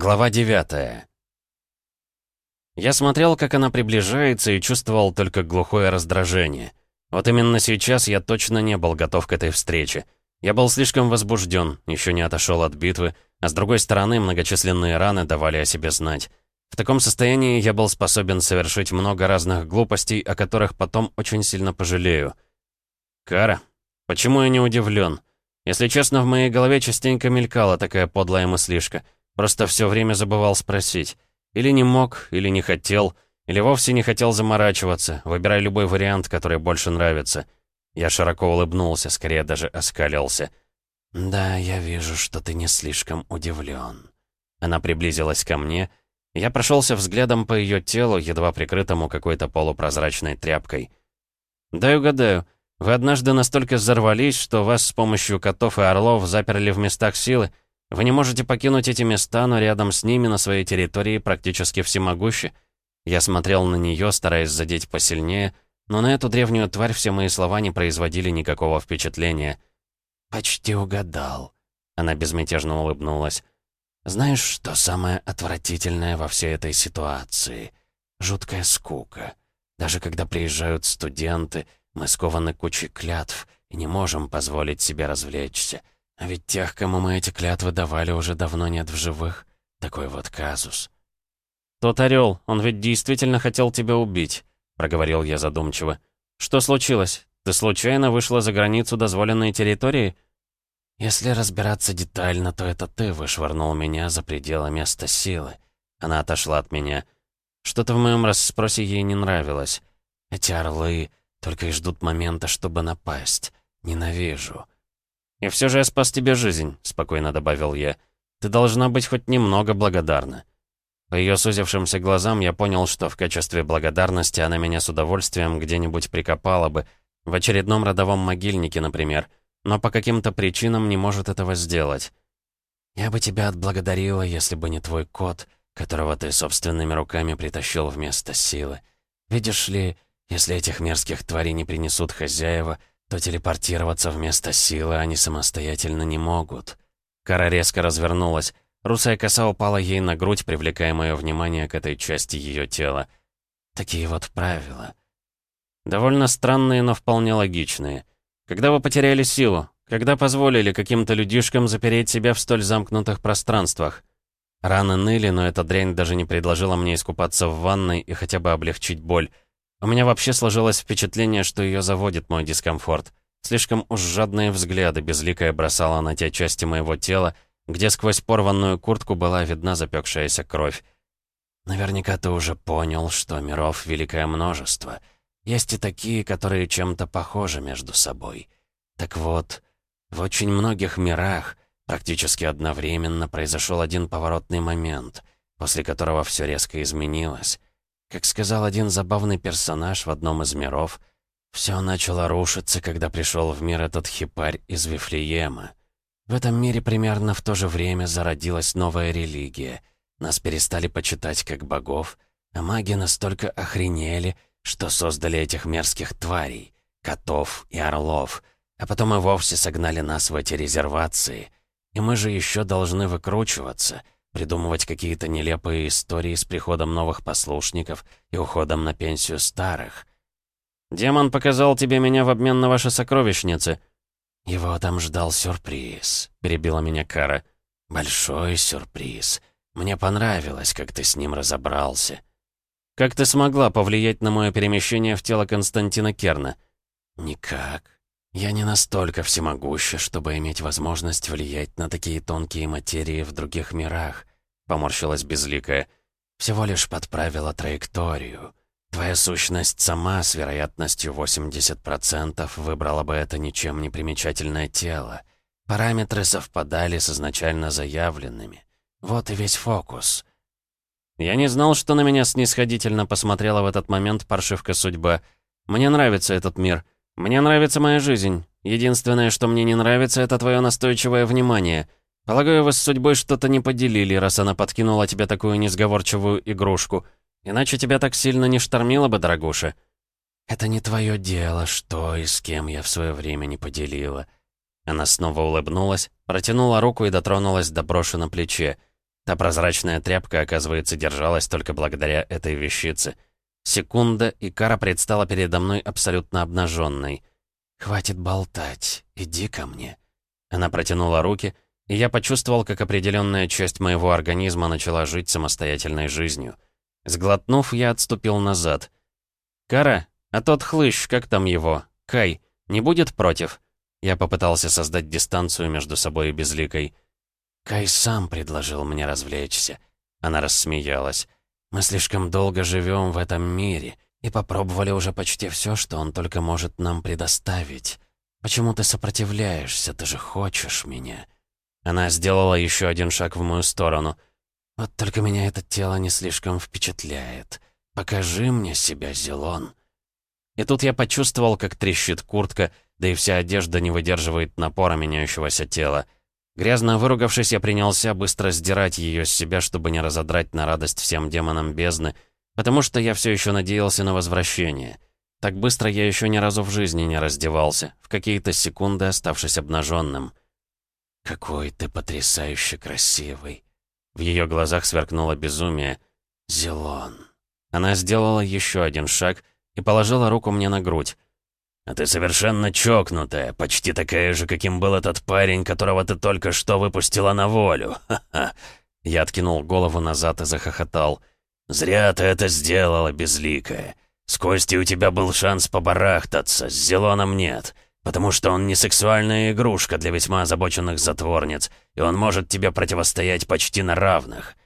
Глава 9 Я смотрел, как она приближается, и чувствовал только глухое раздражение. Вот именно сейчас я точно не был готов к этой встрече. Я был слишком возбужден, еще не отошел от битвы, а с другой стороны многочисленные раны давали о себе знать. В таком состоянии я был способен совершить много разных глупостей, о которых потом очень сильно пожалею. Кара, почему я не удивлен? Если честно, в моей голове частенько мелькала такая подлая мыслишка — Просто все время забывал спросить. Или не мог, или не хотел, или вовсе не хотел заморачиваться, выбирай любой вариант, который больше нравится. Я широко улыбнулся, скорее даже оскалился. «Да, я вижу, что ты не слишком удивлен». Она приблизилась ко мне. Я прошелся взглядом по ее телу, едва прикрытому какой-то полупрозрачной тряпкой. «Дай угадаю, вы однажды настолько взорвались, что вас с помощью котов и орлов заперли в местах силы, вы не можете покинуть эти места, но рядом с ними на своей территории практически всемогущи. Я смотрел на нее, стараясь задеть посильнее, но на эту древнюю тварь все мои слова не производили никакого впечатления. «Почти угадал», — она безмятежно улыбнулась. «Знаешь, что самое отвратительное во всей этой ситуации? Жуткая скука. Даже когда приезжают студенты, мы скованы кучей клятв и не можем позволить себе развлечься». А ведь тех, кому мы эти клятвы давали, уже давно нет в живых. Такой вот казус. «Тот орел, он ведь действительно хотел тебя убить», — проговорил я задумчиво. «Что случилось? Ты случайно вышла за границу дозволенной территории?» «Если разбираться детально, то это ты вышвырнул меня за пределы места силы». Она отошла от меня. Что-то в моем расспросе ей не нравилось. Эти орлы только и ждут момента, чтобы напасть. Ненавижу. «И все же я спас тебе жизнь», — спокойно добавил я. «Ты должна быть хоть немного благодарна». По ее сузившимся глазам я понял, что в качестве благодарности она меня с удовольствием где-нибудь прикопала бы, в очередном родовом могильнике, например, но по каким-то причинам не может этого сделать. «Я бы тебя отблагодарила, если бы не твой кот, которого ты собственными руками притащил вместо силы. Видишь ли, если этих мерзких тварей не принесут хозяева, то телепортироваться вместо силы они самостоятельно не могут. Кара резко развернулась. Русая коса упала ей на грудь, привлекая мое внимание к этой части ее тела. Такие вот правила. Довольно странные, но вполне логичные. Когда вы потеряли силу? Когда позволили каким-то людишкам запереть себя в столь замкнутых пространствах? Раны ныли, но эта дрянь даже не предложила мне искупаться в ванной и хотя бы облегчить боль. У меня вообще сложилось впечатление, что ее заводит мой дискомфорт. Слишком уж жадные взгляды безликая бросала на те части моего тела, где сквозь порванную куртку была видна запекшаяся кровь. Наверняка ты уже понял, что миров великое множество. Есть и такие, которые чем-то похожи между собой. Так вот, в очень многих мирах практически одновременно произошел один поворотный момент, после которого все резко изменилось. Как сказал один забавный персонаж в одном из миров, все начало рушиться, когда пришел в мир этот хипарь из Вифлеема. В этом мире примерно в то же время зародилась новая религия. Нас перестали почитать как богов, а маги настолько охренели, что создали этих мерзких тварей, котов и орлов, а потом и вовсе согнали нас в эти резервации. И мы же еще должны выкручиваться — придумывать какие-то нелепые истории с приходом новых послушников и уходом на пенсию старых. «Демон показал тебе меня в обмен на ваши сокровищницы». «Его там ждал сюрприз», — перебила меня Кара. «Большой сюрприз. Мне понравилось, как ты с ним разобрался». «Как ты смогла повлиять на мое перемещение в тело Константина Керна?» «Никак. Я не настолько всемогуща, чтобы иметь возможность влиять на такие тонкие материи в других мирах», — поморщилась Безликая. «Всего лишь подправила траекторию. Твоя сущность сама с вероятностью 80% выбрала бы это ничем не примечательное тело. Параметры совпадали с изначально заявленными. Вот и весь фокус». Я не знал, что на меня снисходительно посмотрела в этот момент паршивка судьба. Мне нравится этот мир — «Мне нравится моя жизнь. Единственное, что мне не нравится, это твое настойчивое внимание. Полагаю, вы с судьбой что-то не поделили, раз она подкинула тебе такую несговорчивую игрушку. Иначе тебя так сильно не штормило бы, дорогуша». «Это не твое дело, что и с кем я в свое время не поделила». Она снова улыбнулась, протянула руку и дотронулась до броши на плече. Та прозрачная тряпка, оказывается, держалась только благодаря этой вещице. Секунда, и Кара предстала передо мной абсолютно обнаженной. «Хватит болтать, иди ко мне». Она протянула руки, и я почувствовал, как определенная часть моего организма начала жить самостоятельной жизнью. Сглотнув, я отступил назад. «Кара, а тот хлыщ, как там его? Кай, не будет против?» Я попытался создать дистанцию между собой и Безликой. «Кай сам предложил мне развлечься». Она рассмеялась. «Мы слишком долго живем в этом мире и попробовали уже почти все, что он только может нам предоставить. Почему ты сопротивляешься? Ты же хочешь меня». Она сделала еще один шаг в мою сторону. «Вот только меня это тело не слишком впечатляет. Покажи мне себя, Зелон». И тут я почувствовал, как трещит куртка, да и вся одежда не выдерживает напора меняющегося тела. Грязно выругавшись, я принялся быстро сдирать ее с себя, чтобы не разодрать на радость всем демонам бездны, потому что я все еще надеялся на возвращение. Так быстро я еще ни разу в жизни не раздевался, в какие-то секунды оставшись обнаженным. «Какой ты потрясающе красивый!» В ее глазах сверкнуло безумие. «Зелон!» Она сделала еще один шаг и положила руку мне на грудь. «А ты совершенно чокнутая, почти такая же, каким был этот парень, которого ты только что выпустила на волю. Ха-ха!» Я откинул голову назад и захохотал. «Зря ты это сделала, безликая. С Костей у тебя был шанс побарахтаться, с Зелоном нет, потому что он не сексуальная игрушка для весьма озабоченных затворниц, и он может тебе противостоять почти на равных».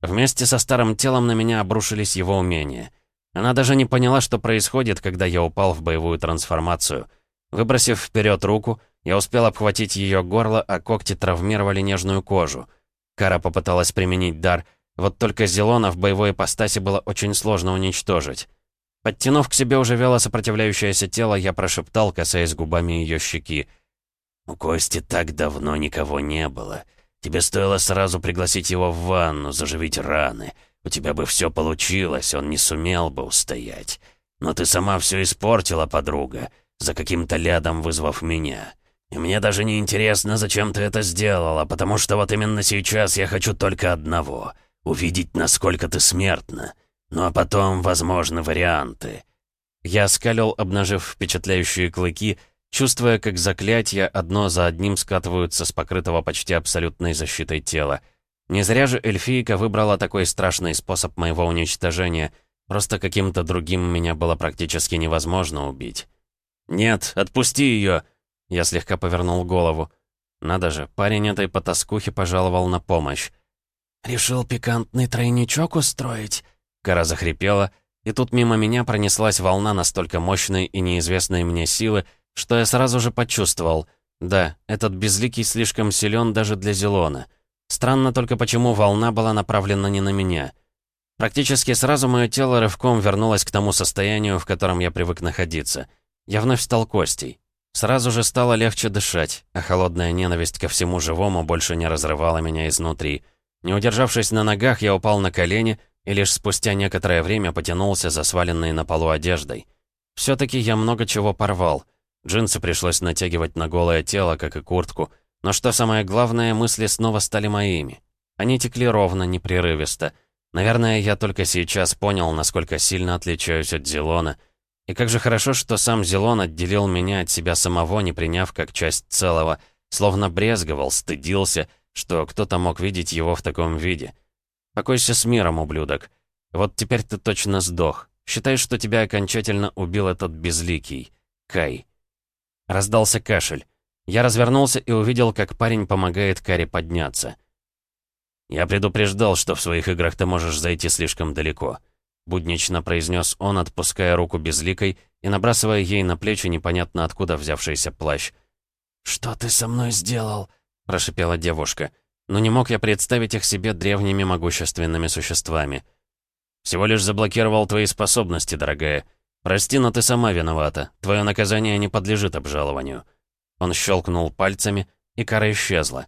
Вместе со старым телом на меня обрушились его умения — она даже не поняла, что происходит, когда я упал в боевую трансформацию. Выбросив вперед руку, я успел обхватить ее горло, а когти травмировали нежную кожу. Кара попыталась применить дар, вот только Зелона в боевой ипостаси было очень сложно уничтожить. Подтянув к себе уже вяло сопротивляющееся тело, я прошептал, касаясь губами ее щеки. «У Кости так давно никого не было. Тебе стоило сразу пригласить его в ванну, заживить раны. У тебя бы все получилось, он не сумел бы устоять. Но ты сама все испортила, подруга, за каким-то лядом вызвав меня. И мне даже не интересно, зачем ты это сделала, потому что вот именно сейчас я хочу только одного — увидеть, насколько ты смертна. Ну а потом, возможны варианты. Я скалил, обнажив впечатляющие клыки, чувствуя, как заклятия одно за одним скатываются с покрытого почти абсолютной защитой тела. Не зря же эльфийка выбрала такой страшный способ моего уничтожения. Просто каким-то другим меня было практически невозможно убить. «Нет, отпусти ее!» Я слегка повернул голову. Надо же, парень этой потаскухи пожаловал на помощь. «Решил пикантный тройничок устроить?» Кара захрипела, и тут мимо меня пронеслась волна настолько мощной и неизвестной мне силы, что я сразу же почувствовал. Да, этот безликий слишком силен даже для Зелона. Странно только, почему волна была направлена не на меня. Практически сразу мое тело рывком вернулось к тому состоянию, в котором я привык находиться. Я вновь стал Костей. Сразу же стало легче дышать, а холодная ненависть ко всему живому больше не разрывала меня изнутри. Не удержавшись на ногах, я упал на колени и лишь спустя некоторое время потянулся за сваленной на полу одеждой. Все-таки я много чего порвал. Джинсы пришлось натягивать на голое тело, как и куртку. Но что самое главное, мысли снова стали моими. Они текли ровно, непрерывисто. Наверное, я только сейчас понял, насколько сильно отличаюсь от Зелона. И как же хорошо, что сам Зелон отделил меня от себя самого, не приняв как часть целого, словно брезговал, стыдился, что кто-то мог видеть его в таком виде. Покойся с миром, ублюдок. Вот теперь ты точно сдох. Считай, что тебя окончательно убил этот безликий. Кай. Раздался кашель. Я развернулся и увидел, как парень помогает Каре подняться. «Я предупреждал, что в своих играх ты можешь зайти слишком далеко», — буднично произнес он, отпуская руку безликой и набрасывая ей на плечи непонятно откуда взявшийся плащ. «Что ты со мной сделал?» — прошипела девушка. Но не мог я представить их себе древними могущественными существами. «Всего лишь заблокировал твои способности, дорогая. Прости, но ты сама виновата. Твое наказание не подлежит обжалованию». Он щелкнул пальцами, и кора исчезла.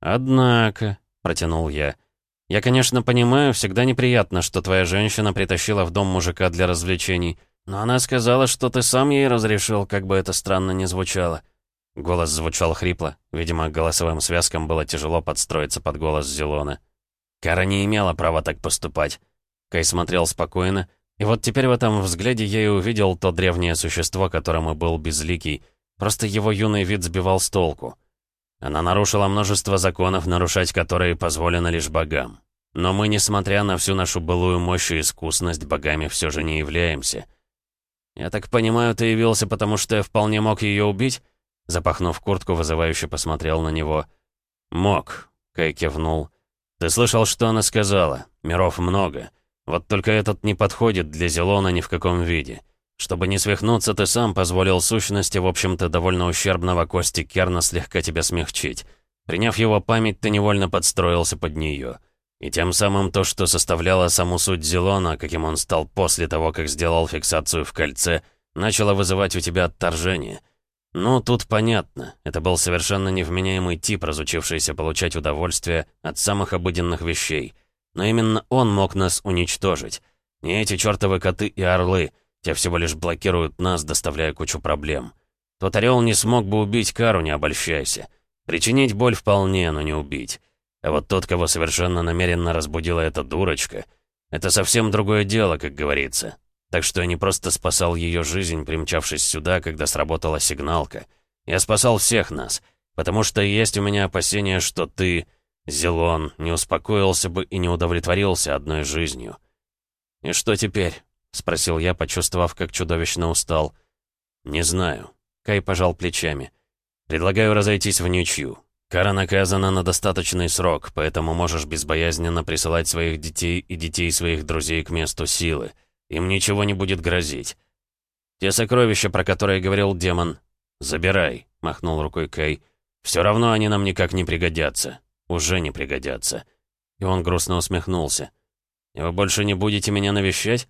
«Однако», — протянул я, — «я, конечно, понимаю, всегда неприятно, что твоя женщина притащила в дом мужика для развлечений, но она сказала, что ты сам ей разрешил, как бы это странно ни звучало». Голос звучал хрипло, видимо, голосовым связкам было тяжело подстроиться под голос Зелона. Кара не имела права так поступать. Кай смотрел спокойно, и вот теперь в этом взгляде я и увидел то древнее существо, которым и был безликий. Просто его юный вид сбивал с толку. Она нарушила множество законов, нарушать которые позволено лишь богам. Но мы, несмотря на всю нашу былую мощь и искусность, богами все же не являемся. «Я так понимаю, ты явился, потому что я вполне мог ее убить?» Запахнув куртку, вызывающе посмотрел на него. «Мог», — Кай кивнул. «Ты слышал, что она сказала? Миров много. Вот только этот не подходит для Зелона ни в каком виде. Чтобы не свихнуться, ты сам позволил сущности, в общем-то, довольно ущербного Кости Керна слегка тебя смягчить. Приняв его память, ты невольно подстроился под нее. И тем самым то, что составляло саму суть Зелона, каким он стал после того, как сделал фиксацию в кольце, начало вызывать у тебя отторжение. Ну, тут понятно. Это был совершенно невменяемый тип, разучившийся получать удовольствие от самых обыденных вещей. Но именно он мог нас уничтожить. Не эти чертовы коты и орлы. Те всего лишь блокируют нас, доставляя кучу проблем. Тот орел не смог бы убить Кару, не обольщайся. Причинить боль вполне, но не убить. А вот тот, кого совершенно намеренно разбудила эта дурочка, это совсем другое дело, как говорится. Так что я не просто спасал ее жизнь, примчавшись сюда, когда сработала сигналка. Я спасал всех нас, потому что есть у меня опасения, что ты, Зелон, не успокоился бы и не удовлетворился одной жизнью. «И что теперь?» — спросил я, почувствовав, как чудовищно устал. «Не знаю». Кай пожал плечами. «Предлагаю разойтись в ничью. Кара наказана на достаточный срок, поэтому можешь безбоязненно присылать своих детей и детей своих друзей к месту силы. Им ничего не будет грозить. Те сокровища, про которые говорил демон, забирай, махнул рукой Кей. Все равно они нам никак не пригодятся. Уже не пригодятся. И он грустно усмехнулся. Вы больше не будете меня навещать?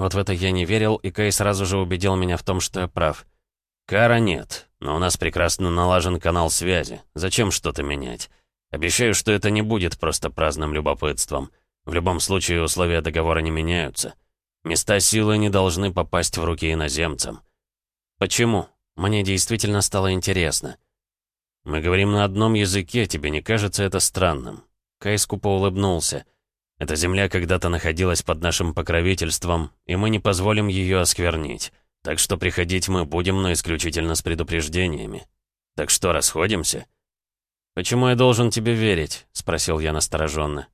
Вот в это я не верил, и Кей сразу же убедил меня в том, что я прав. Кара нет, но у нас прекрасно налажен канал связи. Зачем что-то менять? Обещаю, что это не будет просто праздным любопытством. В любом случае, условия договора не меняются. Места силы не должны попасть в руки иноземцам. Почему? Мне действительно стало интересно. Мы говорим на одном языке, тебе не кажется это странным? Кай скупо улыбнулся. Эта земля когда-то находилась под нашим покровительством, и мы не позволим ее осквернить. Так что приходить мы будем, но исключительно с предупреждениями. Так что, расходимся?» «Почему я должен тебе верить?» — спросил я настороженно.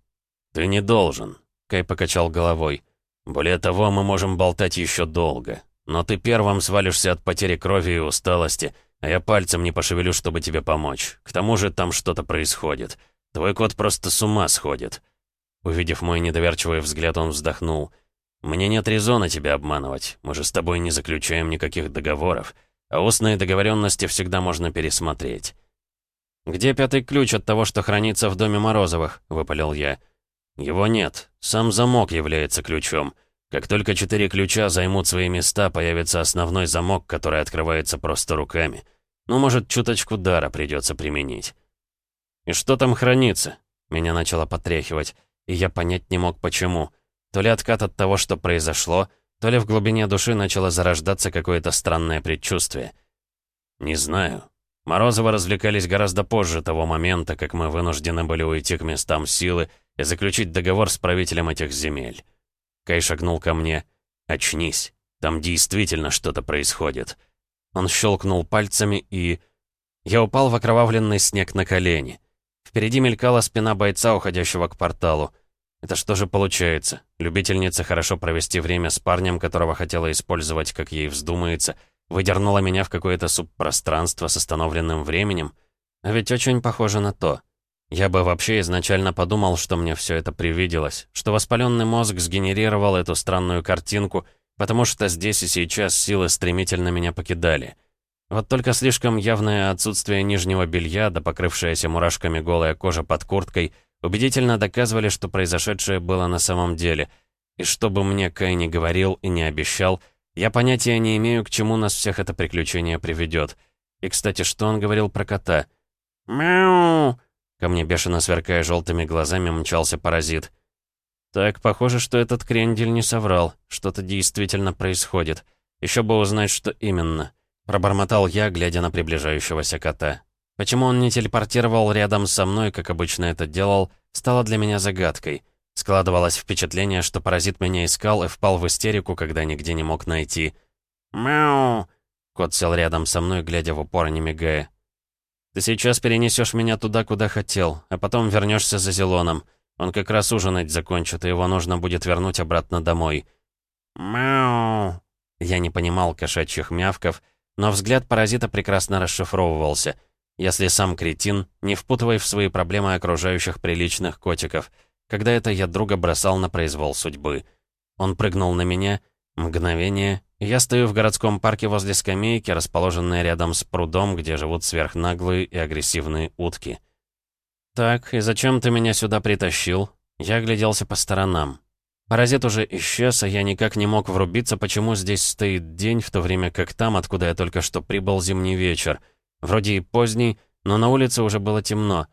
«Ты не должен», — Кай покачал головой. «Более того, мы можем болтать еще долго. Но ты первым свалишься от потери крови и усталости, а я пальцем не пошевелю, чтобы тебе помочь. К тому же там что-то происходит. Твой кот просто с ума сходит». Увидев мой недоверчивый взгляд, он вздохнул — «Мне нет резона тебя обманывать. Мы же с тобой не заключаем никаких договоров. А устные договоренности всегда можно пересмотреть». «Где пятый ключ от того, что хранится в доме Морозовых?» — выпалил я. «Его нет. Сам замок является ключом. Как только четыре ключа займут свои места, появится основной замок, который открывается просто руками. Ну, может, чуточку дара придется применить». «И что там хранится?» Меня начало потряхивать, и я понять не мог, почему. То ли откат от того, что произошло, то ли в глубине души начало зарождаться какое-то странное предчувствие. «Не знаю. Морозовы развлекались гораздо позже того момента, как мы вынуждены были уйти к местам силы и заключить договор с правителем этих земель». Кай шагнул ко мне. «Очнись. Там действительно что-то происходит». Он щелкнул пальцами и... Я упал в окровавленный снег на колени. Впереди мелькала спина бойца, уходящего к порталу. Это что же получается? Любительница хорошо провести время с парнем, которого хотела использовать, как ей вздумается, выдернула меня в какое-то субпространство с остановленным временем? А ведь очень похоже на то. Я бы вообще изначально подумал, что мне все это привиделось, что воспаленный мозг сгенерировал эту странную картинку, потому что здесь и сейчас силы стремительно меня покидали. Вот только слишком явное отсутствие нижнего белья, да покрывшаяся мурашками голая кожа под курткой — убедительно доказывали, что произошедшее было на самом деле. И что бы мне Кай не говорил и не обещал, я понятия не имею, к чему нас всех это приключение приведет. И, кстати, что он говорил про кота? «Мяу!» Ко мне, бешено сверкая желтыми глазами, мчался паразит. Так, похоже, что этот крендель не соврал. Что-то действительно происходит. Еще бы узнать, что именно. Пробормотал я, глядя на приближающегося кота. Почему он не телепортировал рядом со мной, как обычно это делал, стало для меня загадкой. Складывалось впечатление, что паразит меня искал и впал в истерику, когда нигде не мог найти. «Мяу!» Кот сел рядом со мной, глядя в упор, не мигая. «Ты сейчас перенесешь меня туда, куда хотел, а потом вернешься за Зелоном. Он как раз ужинать закончит, и его нужно будет вернуть обратно домой». «Мяу!» Я не понимал кошачьих мявков, но взгляд паразита прекрасно расшифровывался. Если сам кретин, не впутывай в свои проблемы окружающих приличных котиков. Когда это я друга бросал на произвол судьбы. Он прыгнул на меня, мгновение, я стою в городском парке возле скамейки, расположенной рядом с прудом, где живут сверхнаглые и агрессивные утки. «Так, и зачем ты меня сюда притащил?» Я огляделся по сторонам. Паразит уже исчез, а я никак не мог врубиться, почему здесь стоит день, в то время как там, откуда я только что прибыл, зимний вечер. Вроде и поздний, но на улице уже было темно.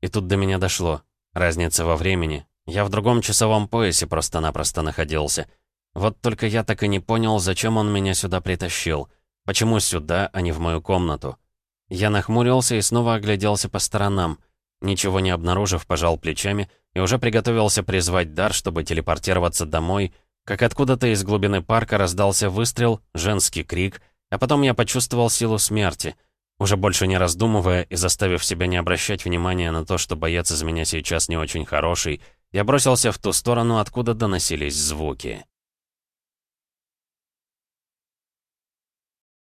И тут до меня дошло. Разница во времени. Я в другом часовом поясе просто-напросто находился. Вот только я так и не понял, зачем он меня сюда притащил. Почему сюда, а не в мою комнату? Я нахмурился и снова огляделся по сторонам. Ничего не обнаружив, пожал плечами и уже приготовился призвать дар, чтобы телепортироваться домой, как откуда-то из глубины парка раздался выстрел, женский крик, а потом я почувствовал силу смерти. Уже больше не раздумывая и заставив себя не обращать внимания на то, что боец из меня сейчас не очень хороший, я бросился в ту сторону, откуда доносились звуки.